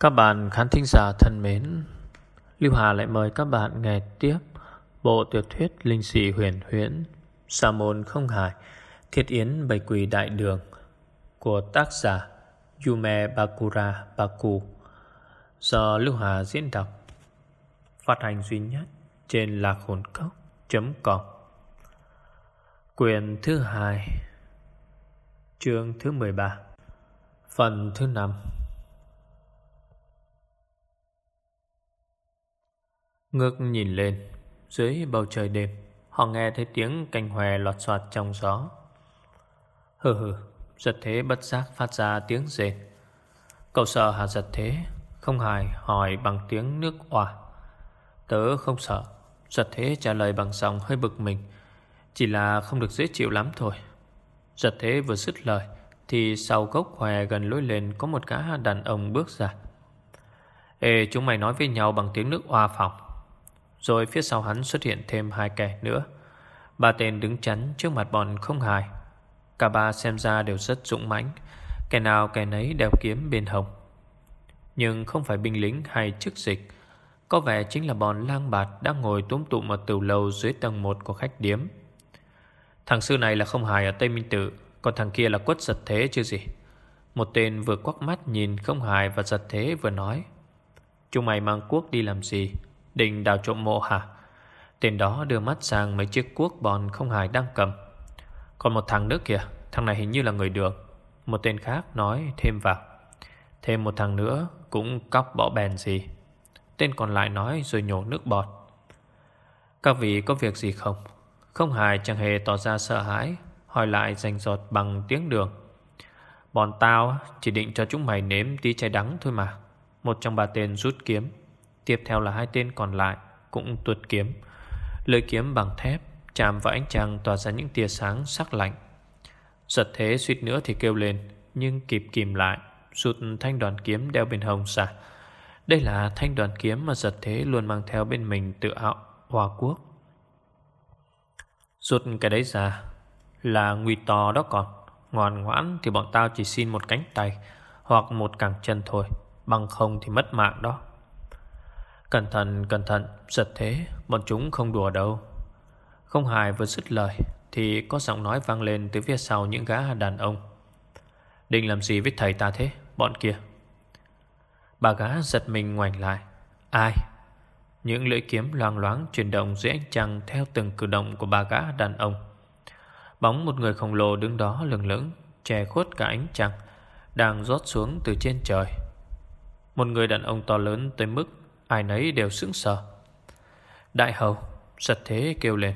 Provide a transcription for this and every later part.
Các bạn khán thính giả thân mến, Lưu Hà lại mời các bạn nghe tiếp bộ tiểu thuyết linh sĩ huyền huyễn Sa môn không hải Thiết yến bầy quỳ đại đường của tác giả Yume Bakura Baku. Do Lưu Hà diễn đọc phát hành duy nhất trên lạc hồn cốc.com Quyền thứ hai Chương thứ 13 Phần thứ 5 Ngước nhìn lên, Dưới bầu trời đêm, Họ nghe thấy tiếng cành hòe lọt soạt trong gió. Hừ hừ, Giật thế bất giác phát ra tiếng rền Cậu sợ hả giật thế? Không hài hỏi bằng tiếng nước òa Tớ không sợ, Giật thế trả lời bằng giọng hơi bực mình. Chỉ là không được dễ chịu lắm thôi. Giật thế vừa dứt lời, Thì sau gốc hòe gần lối lên Có một gã đàn ông bước ra. Ê, chúng mày nói với nhau bằng tiếng nước oa phòng rồi phía sau hắn xuất hiện thêm hai kẻ nữa. Ba tên đứng chắn trước mặt bọn không hài. Cả ba xem ra đều rất dũng mãnh. Kẻ nào kẻ nấy đeo kiếm bên hồng. Nhưng không phải binh lính hay chức dịch. Có vẻ chính là bọn lang bạt Đang ngồi túm tụm ở tiểu lầu Dưới tầng 1 của khách điếm. Thằng sư này là không hài ở Tây Minh Tử Còn thằng kia là quất giật thế chứ gì? Một tên vừa quắc mắt nhìn không hài Và giật thế vừa nói, Chúng mày mang quốc đi làm gì? Định đào trộm mộ hả? Tên đó đưa mắt sang mấy chiếc cuốc bòn không hài đang cầm. Còn một thằng nữa kìa, Thằng này hình như là người đường Một tên khác nói thêm vào. Thêm một thằng nữa cũng cóc bỏ bèn gì. Tên còn lại nói rồi nhổ nước bọt. Các vị có việc gì không? Không hài chẳng hề tỏ ra sợ hãi, Hỏi lại rành giọt bằng tiếng đường. Bọn tao chỉ định cho chúng mày nếm tí chai đắng thôi mà. Một trong ba tên rút kiếm. Tiếp theo là hai tên còn lại, Cũng tuột kiếm. Lưỡi kiếm bằng thép, Chạm vào ánh trăng tỏa ra những tia sáng sắc lạnh. Giật thế suýt nữa thì kêu lên, Nhưng kịp kìm lại, Rụt thanh đoàn kiếm đeo bên hông ra. Đây là thanh đoàn kiếm mà giật thế luôn mang theo bên mình tự ảo, hòa quốc. Rụt cái đấy ra, Là nguy to đó còn. Ngoan ngoãn thì bọn tao chỉ xin một cánh tay, Hoặc một cẳng chân thôi, Bằng không thì mất mạng đó. Cẩn thận cẩn thận, Giật thế, bọn chúng không đùa đâu. Không hài vừa dứt lời, Thì có giọng nói vang lên từ phía sau những gã đàn ông. Định làm gì với thầy ta thế, Bọn kia? Bà gã giật mình ngoảnh lại. Ai? Những lưỡi kiếm loang loáng chuyển động dưới ánh trăng Theo từng cử động của bà gã đàn ông. Bóng một người khổng lồ đứng đó lừng lững Che khuất cả ánh trăng, Đang rót xuống từ trên trời. Một người đàn ông to lớn tới mức Ai nấy đều sững sờ. Đại hầu, Giật thế kêu lên.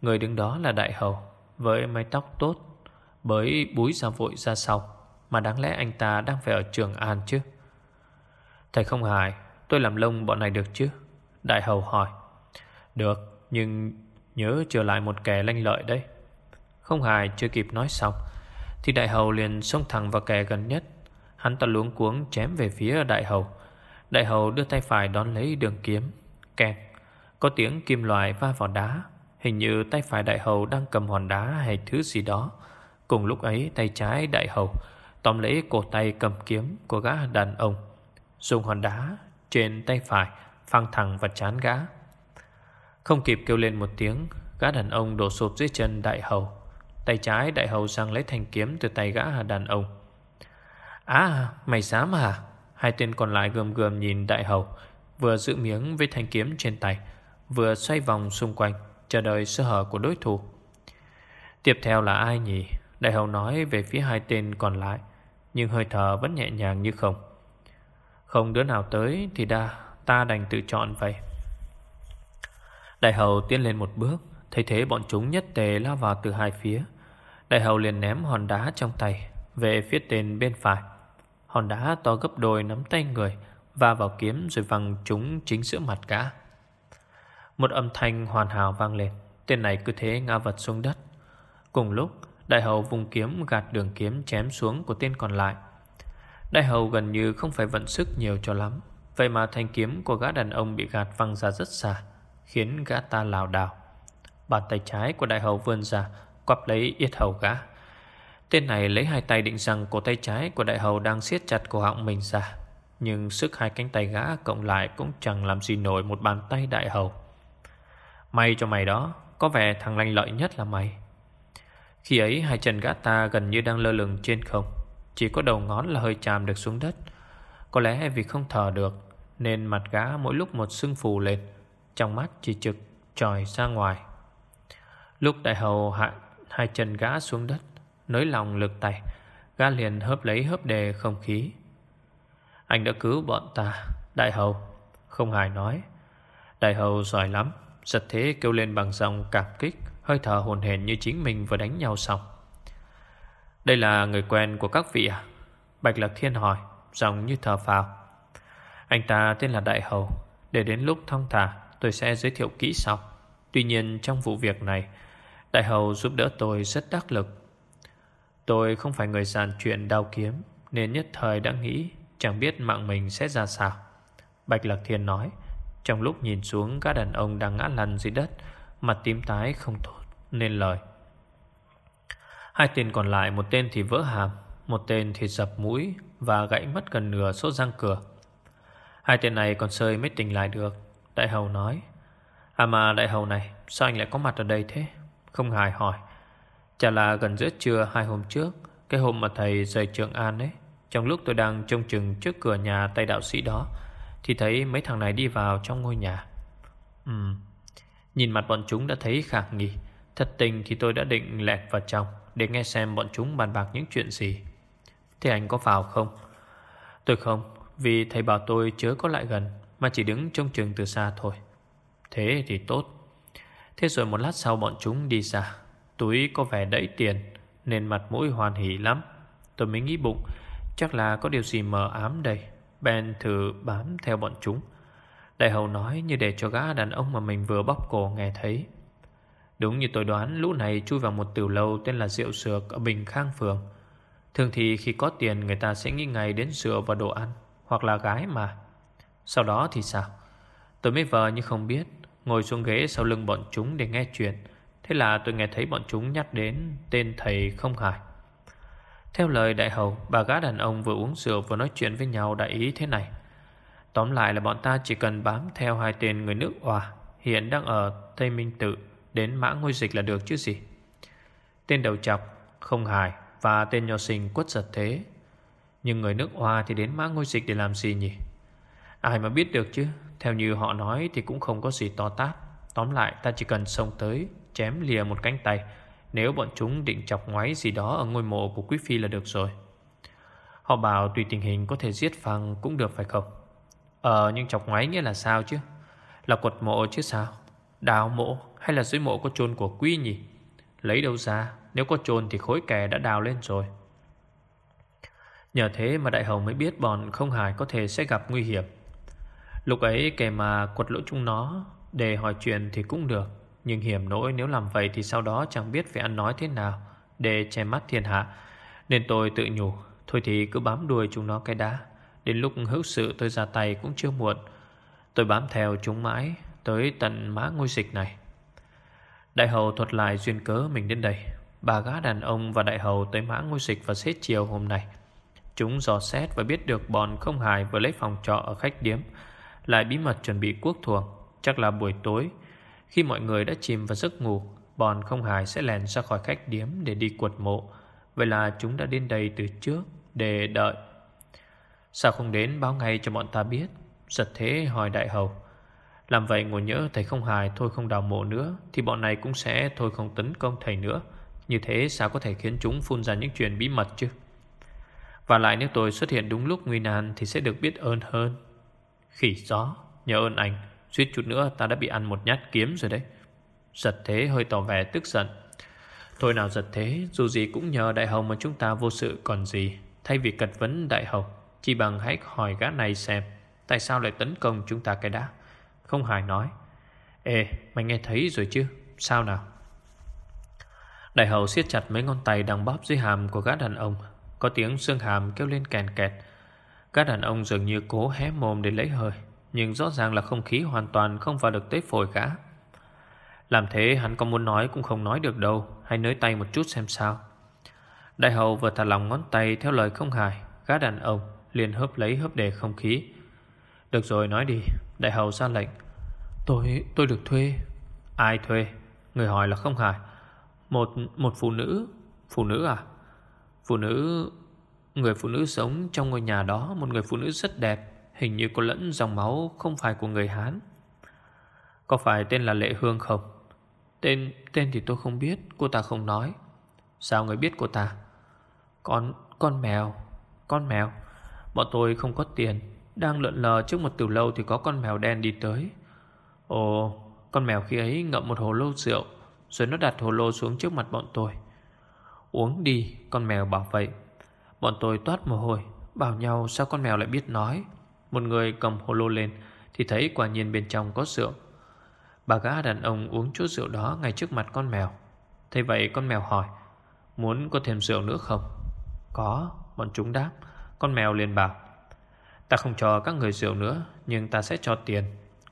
Người đứng đó là đại hầu, Với mái tóc tốt Bởi búi ra vội ra sau, Mà đáng lẽ anh ta đang phải ở trường An chứ. Thầy không hài, Tôi làm lông bọn này được chứ? Đại hầu hỏi. Được, nhưng nhớ trở lại một kẻ lanh lợi đấy. Không hài chưa kịp nói xong, Thì đại hầu liền xông thẳng vào kẻ gần nhất. Hắn ta luống cuống chém về phía đại hầu Đại hầu đưa tay phải đón lấy đường kiếm Kẹt Có tiếng kim loại va vào đá, Hình như tay phải đại hầu đang cầm hòn đá hay thứ gì đó. Cùng lúc ấy, tay trái đại hầu Tóm lấy cổ tay cầm kiếm của gã đàn ông, Dùng hòn đá trên tay phải Phang thẳng và chán gã. Không kịp kêu lên một tiếng, Gã đàn ông đổ sụp dưới chân đại hầu. Tay trái đại hầu sang lấy thanh kiếm từ tay gã đàn ông. À mày dám à Hai tên còn lại gườm gườm nhìn đại hầu, Vừa giữ miếng với thanh kiếm trên tay, Vừa xoay vòng xung quanh, Chờ đợi sơ hở của đối thủ. Tiếp theo là ai nhỉ? Đại hầu nói về phía hai tên còn lại, Nhưng hơi thở vẫn nhẹ nhàng như không. Không đứa nào tới Thì đa, ta đành tự chọn vậy. Đại hầu tiến lên một bước, Thấy thế bọn chúng nhất tề lao vào từ hai phía. Đại hầu liền ném hòn đá trong tay Về phía tên bên phải. Hòn đá to gấp đôi nắm tay người, Va vào kiếm rồi văng chúng chính giữa mặt gã Một âm thanh hoàn hảo vang lên, Tên này cứ thế ngã vật xuống đất. Cùng lúc, Đại hầu vùng kiếm gạt đường kiếm chém xuống của tên còn lại. Đại hầu gần như không phải vận sức nhiều cho lắm, Vậy mà thanh kiếm của gã đàn ông bị gạt văng ra rất xa, Khiến gã ta lảo đảo. Bàn tay trái của đại hầu vươn ra quặp lấy yết hầu gã. Tên này lấy hai tay định rằng cổ tay trái của đại hầu đang siết chặt cổ họng mình ra. Nhưng sức hai cánh tay gã cộng lại Cũng chẳng làm gì nổi một bàn tay đại hầu. May cho mày đó, Có vẻ thằng lanh lợi nhất là mày. Khi ấy, hai chân gã ta gần như đang lơ lửng trên không. Chỉ có đầu ngón là hơi chạm được xuống đất. Có lẽ vì không thở được, Nên mặt gã mỗi lúc một sưng phù lên. Trong mắt chỉ trực tròi ra ngoài. Lúc đại hầu hạ hai chân gã xuống đất Nới lòng lực tay. Gã liền hớp lấy hớp đề không khí. Anh đã cứu bọn ta, Đại hầu. Không hài nói. Đại hầu giỏi lắm. Giật thế kêu lên bằng giọng cảm kích, Hơi thở hồn hển như chính mình vừa đánh nhau xong. Đây là người quen của các vị à? Bạch Lạc Thiên hỏi, Giọng như thở phào. Anh ta tên là Đại Hầu. Để đến lúc thông thả, tôi sẽ giới thiệu kỹ sau. Tuy nhiên trong vụ việc này, Đại Hầu giúp đỡ tôi rất đắc lực. Tôi không phải người giàn chuyện đau kiếm, Nên nhất thời đã nghĩ Chẳng biết mạng mình sẽ ra sao. Bạch Lạc Thiên nói, Trong lúc nhìn xuống các đàn ông đang ngã lăn dưới đất, Mặt tím tái không tốt Nên lời. Hai tên còn lại, một tên thì vỡ hàm, Một tên thì dập mũi Và gãy mất gần nửa số răng cửa. Hai tên này còn sơi mới tỉnh lại được, Đại hầu nói. À mà đại hầu này, Sao anh lại có mặt ở đây thế? Không hài hỏi. Chả là gần giữa trưa hai hôm trước, Cái hôm mà thầy rời trường An ấy, Trong lúc tôi đang trông chừng trước cửa nhà Tây đạo sĩ đó, Thì thấy mấy thằng này đi vào trong ngôi nhà. Ừ Nhìn mặt bọn chúng đã thấy khả nghi. Thật tình thì tôi đã định lẹt vào trong Để nghe xem bọn chúng bàn bạc những chuyện gì. Thế anh có vào không? Tôi không, Vì thầy bảo tôi chớ có lại gần, Mà chỉ đứng trông chừng từ xa thôi. Thế thì tốt. Thế rồi một lát sau bọn chúng đi ra. Túi có vẻ đẫy tiền Nên mặt mũi hoàn hỉ lắm. Tôi mới nghĩ bụng, Chắc là có điều gì mờ ám đây Ben thử bám theo bọn chúng. Đại hầu nói như để cho gã đàn ông Mà mình vừa bóc cổ nghe thấy. Đúng như tôi đoán, Lũ này chui vào một tiểu lâu tên là Rượu Sược Ở Bình Khang Phường. Thường thì khi có tiền, người ta sẽ nghĩ ngay đến rượu và đồ ăn, Hoặc là gái mà. Sau đó thì sao? Tôi mới vờ như không biết, Ngồi xuống ghế sau lưng bọn chúng để nghe chuyện. Thế là tôi nghe thấy bọn chúng nhắc đến Tên thầy không hài. Theo lời đại hầu, Bà gã đàn ông vừa uống rượu vừa nói chuyện với nhau Đại ý thế này. Tóm lại là bọn ta chỉ cần bám theo hai tên người nước Hòa Hiện đang ở Tây Minh Tự, Đến mã ngôi dịch là được chứ gì. Tên đầu chọc, Không hài, Và tên nho sinh quất giật thế. Nhưng người nước Hoa thì đến mã ngôi dịch để làm gì nhỉ? Ai mà biết được chứ? Theo như họ nói thì cũng không có gì to tát. Tóm lại, ta chỉ cần xông tới Chém lìa một cánh tay. Nếu bọn chúng định chọc ngoáy gì đó Ở ngôi mộ của Quý Phi là được rồi. Họ bảo tùy tình hình có thể giết phăng Cũng được phải không? Ờ nhưng chọc ngoáy nghĩa là sao chứ? Là quật mộ chứ sao? Đào mộ hay là dưới mộ có chôn của quý nhỉ? Lấy đâu ra? Nếu có chôn thì khối kè đã đào lên rồi. Nhờ thế mà đại hầu mới biết bọn không hài có thể sẽ gặp nguy hiểm. Lúc ấy kể mà quật lỗ chúng nó, Để hỏi chuyện thì cũng được. Nhưng hiểm nỗi nếu làm vậy Thì sau đó chẳng biết phải ăn nói thế nào Để che mắt thiên hạ. Nên tôi tự nhủ, Thôi thì cứ bám đuôi chúng nó cái đá Đến lúc hữu sự tôi ra tay cũng chưa muộn. Tôi bám theo chúng mãi Tới tận mã ngôi dịch này. Đại hầu thuật lại duyên cớ mình đến đây. Bà gã đàn ông và đại hầu tới mã ngôi dịch vào xế chiều hôm nay. Chúng dò xét và biết được bọn không hài vừa lấy phòng trọ ở khách điếm. Lại bí mật chuẩn bị quốc thuộc. Chắc là buổi tối khi mọi người đã chìm vào giấc ngủ, Bọn không hài sẽ lèn ra khỏi khách điếm để đi quật mộ. Vậy là chúng đã đến đây từ trước Để đợi. Sao không đến báo ngay cho bọn ta biết? Giật thế hỏi đại hầu. Làm vậy ngồi nhớ thầy không hài thôi không đào mộ nữa, Thì bọn này cũng sẽ thôi không tấn công thầy nữa. Như thế sao có thể khiến chúng phun ra những chuyện bí mật chứ? Và lại nếu tôi xuất hiện đúng lúc nguy nan Thì sẽ được biết ơn hơn. Khỉ gió Nhờ ơn anh. Suýt chút nữa ta đã bị ăn một nhát kiếm rồi đấy. Giật thế hơi tỏ vẻ tức giận. Thôi nào giật thế, Dù gì cũng nhờ đại hồng mà chúng ta vô sự, còn gì? Thay vì cật vấn đại hồng Chỉ bằng hãy hỏi gã này xem, Tại sao lại tấn công chúng ta cái đã. Không hài nói. Ê, mày nghe thấy rồi chứ? Sao nào? Đại hầu siết chặt mấy ngón tay đang bóp dưới hàm của gã đàn ông. Có tiếng xương hàm kêu lên kèn kẹt. Gã đàn ông dường như cố hé mồm để lấy hơi. Nhưng rõ ràng là không khí hoàn toàn không vào được tới phổi gã Làm thế hắn có muốn nói cũng không nói được đâu Hãy nới tay một chút xem sao. Đại hầu vừa thả lòng ngón tay theo lời không hài Gã đàn ông liền hớp lấy hớp đề không khí. Được rồi nói đi Đại hầu ra lệnh. Tôi tôi được thuê. Ai thuê? Người hỏi là không hài. Một một phụ nữ. Phụ nữ à? Phụ nữ Người phụ nữ sống trong ngôi nhà đó Một người phụ nữ rất đẹp Hình như có lẫn dòng máu không phải của người Hán. Có phải tên là Lệ Hương không? Tên tên thì tôi không biết, Cô ta không nói. Sao người biết cô ta? Con con mèo Con mèo. Bọn tôi không có tiền, Đang lượn lờ trước một từ lâu thì có con mèo đen đi tới. Ồ, Con mèo khi ấy ngậm một hồ lô rượu, Rồi nó đặt hồ lô xuống trước mặt bọn tôi. Uống đi, Con mèo bảo vậy. Bọn tôi toát mồ hôi, Bảo nhau sao con mèo lại biết nói. Một người cầm hồ lô lên, Thì thấy quả nhiên bên trong có rượu. Bà gã đàn ông uống chút rượu đó Ngay trước mặt con mèo. Thế vậy con mèo hỏi, Muốn có thêm rượu nữa không? Có, Bọn chúng đáp. Con mèo liền bảo, Ta không cho các người rượu nữa, Nhưng ta sẽ cho tiền.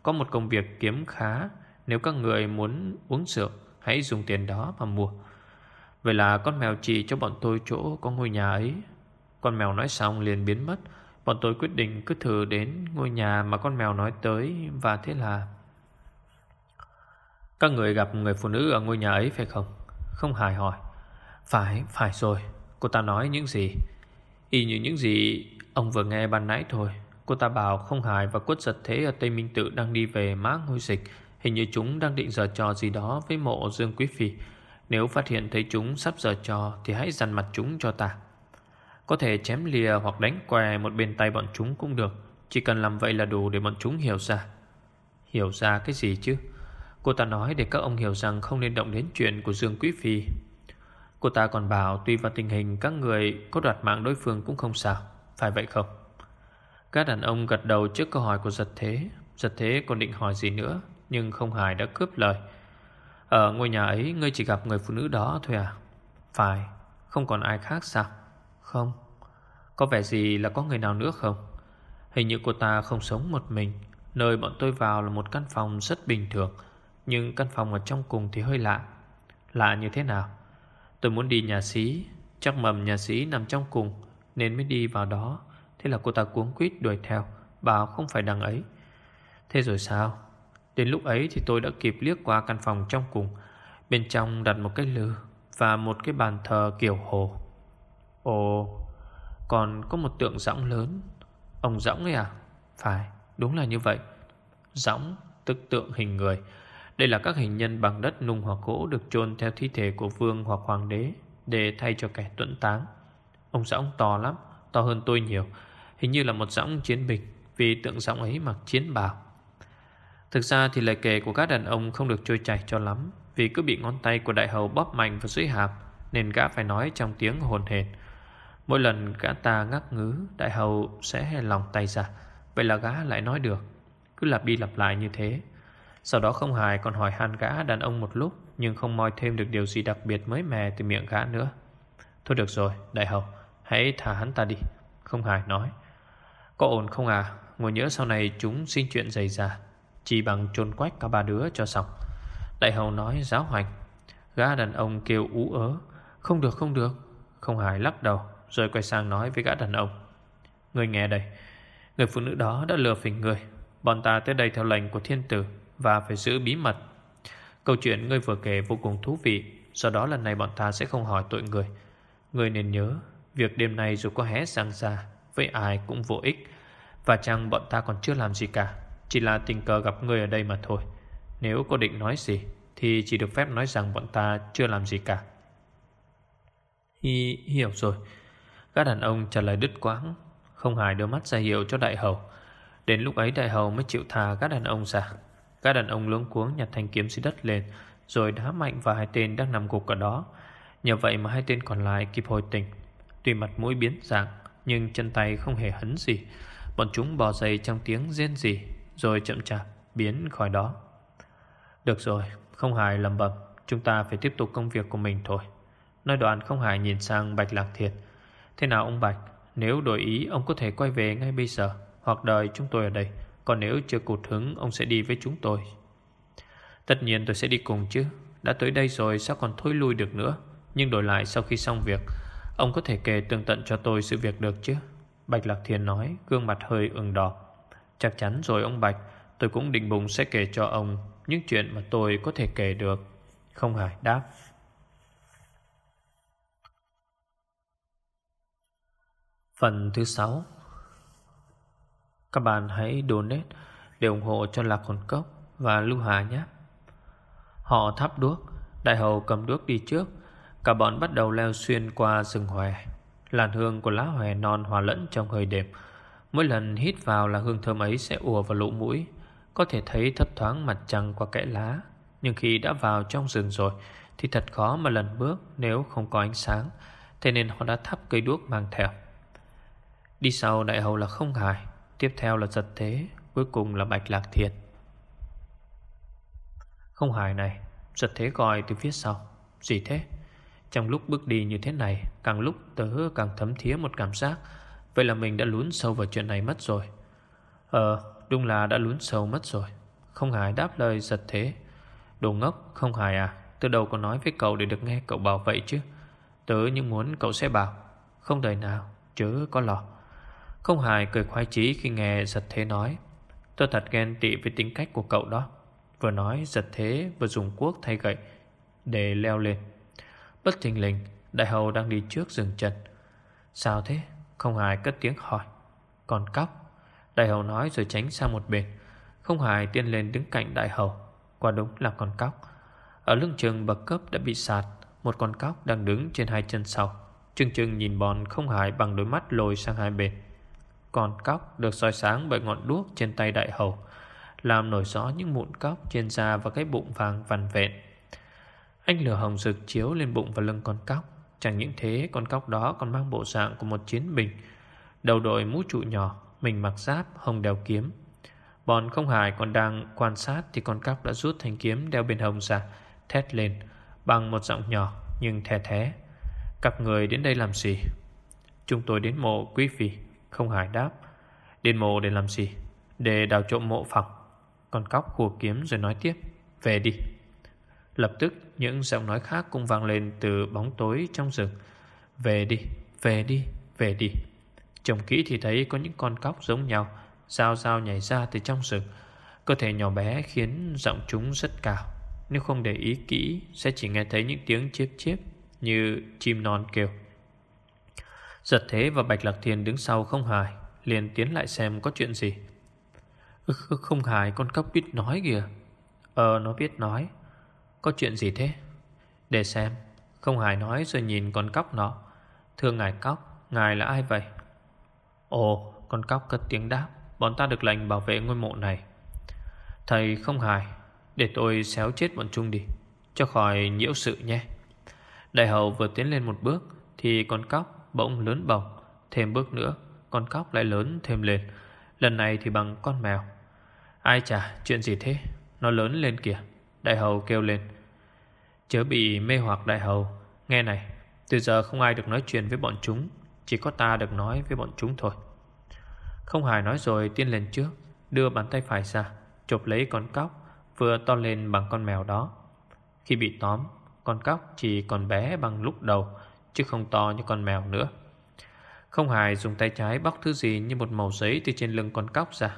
Có một công việc kiếm khá, Nếu các người muốn uống rượu, Hãy dùng tiền đó mà mua. Vậy là con mèo chỉ cho bọn tôi chỗ có ngôi nhà ấy. Con mèo nói xong liền biến mất. Bọn tôi quyết định cứ thử đến ngôi nhà mà con mèo nói tới Và thế là. Các người gặp người phụ nữ ở ngôi nhà ấy phải không? Không hài hỏi. Phải, phải rồi. Cô ta nói những gì? Y như những gì ông vừa nghe ban nãy thôi. Cô ta bảo không hài và quất giật thế ở Tây Minh Tự đang đi về má ngôi dịch. Hình như chúng đang định giờ trò gì đó với mộ Dương Quý Phi. Nếu phát hiện thấy chúng sắp giờ trò Thì hãy dằn mặt chúng cho ta. Có thể chém lìa hoặc đánh què một bên tay bọn chúng cũng được. Chỉ cần làm vậy là đủ để bọn chúng hiểu ra. Hiểu ra cái gì chứ? Cô ta nói để các ông hiểu rằng không nên động đến chuyện của Dương Quý Phi. Cô ta còn bảo tùy vào tình hình các người có đoạt mạng đối phương cũng không sao. Phải vậy không? Các đàn ông gật đầu trước câu hỏi của giật thế. Giật thế còn định hỏi gì nữa, Nhưng không hài đã cướp lời. Ở ngôi nhà ấy, ngươi chỉ gặp người phụ nữ đó thôi à? Phải, Không còn ai khác sao? Không? Có vẻ gì là có người nào nữa không? Hình như cô ta không sống một mình. Nơi bọn tôi vào là một căn phòng rất bình thường, Nhưng căn phòng ở trong cùng thì hơi lạ. Lạ như thế nào? Tôi muốn đi nhà sĩ Chắc mầm nhà sĩ nằm trong cùng, Nên mới đi vào đó. Thế là cô ta cuống quýt đuổi theo, Bảo không phải đằng ấy. Thế rồi sao? Đến lúc ấy thì tôi đã kịp liếc qua căn phòng trong cùng, Bên trong đặt một cái lư Và một cái bàn thờ kiểu hồ. Ồ Còn có một tượng rỗng lớn Ông rỗng ấy à Phải đúng là như vậy Rỗng, tức tượng hình người đây là các hình nhân bằng đất nung hoặc gỗ được chôn theo thi thể của vương hoặc hoàng đế để thay cho kẻ tuẫn táng. Ông rỗng to lắm, to hơn tôi nhiều, hình như là một rỗng chiến binh vì tượng rỗng ấy mặc chiến bào. Thực ra thì lời kể của các đàn ông không được trôi chảy cho lắm vì cứ bị ngón tay của đại hầu bóp mạnh vào dưới hàm nên gã phải nói trong tiếng hồn hển. Mỗi lần gã ta ngắc ngứ, đại hầu sẽ lòng tay ra, vậy là gã lại nói được. Cứ lặp đi lặp lại như thế. Sau đó không hài còn hỏi han gã đàn ông một lúc Nhưng không moi thêm được điều gì đặc biệt mới mẻ từ miệng gã nữa. Thôi được rồi, đại hầu Hãy thả hắn ta đi. Không hài nói. Có ổn không à? Ngồi nhớ sau này chúng xin chuyện dày ra Chỉ bằng trôn quách cả ba đứa cho xong. Đại hầu nói giáo hoành. Gã đàn ông kêu ú ớ. Không được không được. Không hài lắc đầu. Rồi quay sang nói với gã đàn ông Người nghe đây Người phụ nữ đó đã lừa phỉnh người Bọn ta tới đây theo lệnh của thiên tử và phải giữ bí mật. Câu chuyện ngươi vừa kể vô cùng thú vị, do đó lần này bọn ta sẽ không hỏi tội người. Ngươi nên nhớ, việc đêm nay dù có hé sang ra, với ai cũng vô ích, và chăng bọn ta còn chưa làm gì cả, chỉ là tình cờ gặp ngươi ở đây mà thôi. Nếu có định nói gì, thì chỉ được phép nói rằng bọn ta chưa làm gì cả. Hi, hiểu rồi. Các đàn ông trả lời đứt quãng, không hài đưa mắt ra hiệu cho đại hầu. Đến lúc ấy đại hầu mới chịu tha các đàn ông ra. Các đàn ông luống cuống nhặt thanh kiếm dưới đất lên Rồi đá mạnh vào hai tên đang nằm gục ở đó. Nhờ vậy mà hai tên còn lại kịp hồi tỉnh. Tuy mặt mũi biến dạng Nhưng chân tay không hề hấn gì. Bọn chúng bò dậy trong tiếng rên rỉ Rồi chậm chạp biến khỏi đó. Được rồi Không hài lầm bầm Chúng ta phải tiếp tục công việc của mình thôi. Nói đoạn không hài nhìn sang Bạch Lạc Thiệt Thế nào ông Bạch? Nếu đổi ý, ông có thể quay về ngay bây giờ. Hoặc đợi chúng tôi ở đây. Còn nếu chưa cụt hứng, Ông sẽ đi với chúng tôi. Tất nhiên tôi sẽ đi cùng chứ. Đã tới đây rồi, sao còn thối lui được nữa? Nhưng đổi lại, sau khi xong việc, Ông có thể kể tường tận cho tôi sự việc được chứ? Bạch Lạc Thiên nói, Gương mặt hơi ửng đỏ. Chắc chắn rồi ông Bạch. Tôi cũng định bụng sẽ kể cho ông Những chuyện mà tôi có thể kể được. Không Hải đáp. Phần thứ 6 Các bạn hãy donate để ủng hộ cho Lạc Hồn Cốc và Lưu Hà nhé. Họ thắp đuốc, đại hầu cầm đuốc đi trước, cả bọn bắt đầu leo xuyên qua rừng hòe. Làn hương của lá hòe non hòa lẫn trong hơi đêm. Mỗi lần hít vào là hương thơm ấy sẽ ùa vào lỗ mũi, có thể thấy thấp thoáng mặt trăng qua kẽ lá. Nhưng khi đã vào trong rừng rồi thì thật khó mà lần bước nếu không có ánh sáng, thế nên họ đã thắp cây đuốc mang theo. Đi sau đại hầu là không hài, Tiếp theo là giật thế, Cuối cùng là bạch lạc thiệt. Không hài này, Giật thế coi từ phía sau. Gì thế? Trong lúc bước đi như thế này, Càng lúc tớ càng thấm thía một cảm giác. Vậy là mình đã lún sâu vào chuyện này mất rồi. Ờ Đúng là đã lún sâu mất rồi. Không hài đáp lời giật thế. Đồ ngốc, không hài à? Từ đầu có nói với cậu để được nghe cậu bảo vậy chứ. Tớ nhưng muốn cậu sẽ bảo. Không đời nào, chớ có lò không hài cười khoái chí khi nghe giật thế nói. Tôi thật ghen tị với tính cách của cậu đó. Vừa nói, giật thế vừa dùng cuốc thay gậy Để leo lên. Bất thình lình, Đại hầu đang đi trước dừng chân Sao thế? Không hài cất tiếng hỏi. Còn cóc? Đại hầu nói rồi tránh sang một bên. Không hài tiên lên đứng cạnh đại hầu. Quả đúng là con cóc. Ở lưng chừng bậc cấp đã bị sạt, Một con cóc đang đứng trên hai chân sau. Trưng trưng nhìn bọn không hài bằng đôi mắt lồi sang hai bên con cóc được soi sáng bởi ngọn đuốc trên tay đại hầu, Làm nổi rõ những mụn cóc trên da và cái bụng vàng vằn vẹn Anh lửa hồng rực chiếu lên bụng và lưng con cóc, Chẳng những thế, con cóc đó còn mang bộ dạng của một chiến binh, Đầu đội mũ trụ nhỏ, Mình mặc giáp, hồng đeo kiếm. Bọn không hài còn đang quan sát Thì con cóc đã rút thanh kiếm đeo bên hồng ra, Thét lên, Bằng một giọng nhỏ nhưng thè thé. Các người đến đây làm gì? Chúng tôi đến mộ quý vị không hải đáp. Đến mộ để làm gì? Để đào trộm mộ phòng Con cóc khua kiếm rồi nói tiếp. Về đi. Lập tức những giọng nói khác cũng vang lên Từ bóng tối trong rừng. Về đi, về đi, về đi. Trông kỹ thì thấy có những con cóc giống nhau Sao sao nhảy ra từ trong rừng. Cơ thể nhỏ bé khiến giọng chúng rất cao. Nếu không để ý kỹ Sẽ chỉ nghe thấy những tiếng chiếp chiếp Như chim non kêu. Giật thế và Bạch Lạc Thiên đứng sau không hài, liền tiến lại xem có chuyện gì. Không hài, con cóc biết nói kìa. Ờ nó biết nói. Có chuyện gì thế? Để xem. Không hài nói rồi nhìn con cóc nó Thưa ngài cóc, Ngài là ai vậy? Ồ, con cóc cất tiếng đáp. Bọn ta được lệnh bảo vệ ngôi mộ này. Thầy không hài, Để tôi xéo chết bọn chúng đi, Cho khỏi nhiễu sự nhé. Đại hậu vừa tiến lên một bước, Thì con cóc bỗng lớn bồng Thêm bước nữa, Con cóc lại lớn thêm lên. Lần này thì bằng con mèo. Ai chả, chuyện gì thế? Nó lớn lên kìa, Đại hầu kêu lên. Chớ bị mê hoặc đại hầu. Nghe này, Từ giờ không ai được nói chuyện với bọn chúng, Chỉ có ta được nói với bọn chúng thôi. Không hài nói rồi tiên lên trước, Đưa bàn tay phải ra Chộp lấy con cóc, Vừa to lên bằng con mèo đó. Khi bị tóm, Con cóc chỉ còn bé bằng lúc đầu Chứ không to như con mèo nữa. Không hài dùng tay trái bóc thứ gì Như một màu giấy từ trên lưng con cóc ra.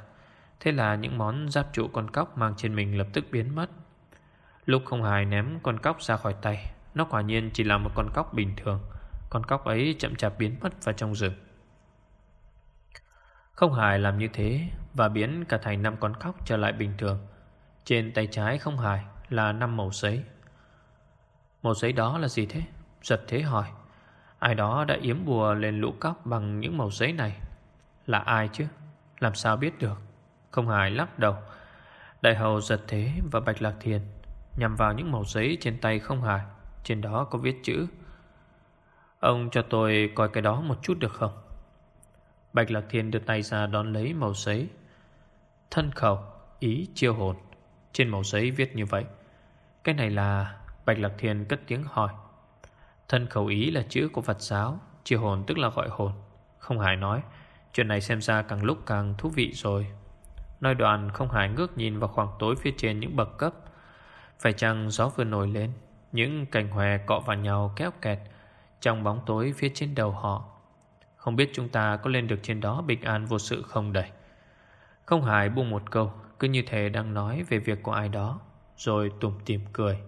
Thế là những món giáp trụ con cóc Mang trên mình lập tức biến mất. Lúc không hài ném con cóc ra khỏi tay, Nó quả nhiên chỉ là một con cóc bình thường. Con cóc ấy chậm chạp biến mất vào trong rừng. Không hài làm như thế Và biến cả thành năm con cóc trở lại bình thường. Trên tay trái không hài là năm màu giấy. Màu giấy đó là gì thế? Giật thế hỏi. Ai đó đã yếm bùa lên lũ cóc bằng những màu giấy này. Là ai chứ? Làm sao biết được? Không hài lắc đầu. Đại hầu giật thế và bạch lạc thiền Nhằm vào những màu giấy trên tay không hài. Trên đó có viết chữ. Ông cho tôi coi cái đó một chút được không? Bạch lạc thiền đưa tay ra đón lấy màu giấy. Thân khẩu, Ý chiêu hồn. Trên màu giấy viết như vậy. Cái này là, Bạch lạc thiền cất tiếng hỏi. Thân khẩu ý là chữ của Phật giáo Chỉ hồn tức là gọi hồn. Không hài nói, Chuyện này xem ra càng lúc càng thú vị rồi. Nói đoạn không hài ngước nhìn vào khoảng tối phía trên những bậc cấp. Phải chăng gió vừa nổi lên, Những cành hòe cọ vào nhau kéo kẹt Trong bóng tối phía trên đầu họ? Không biết chúng ta có lên được trên đó bình an vô sự không đây? Không hài buông một câu, Cứ như thế đang nói về việc của ai đó, Rồi tủm tìm cười.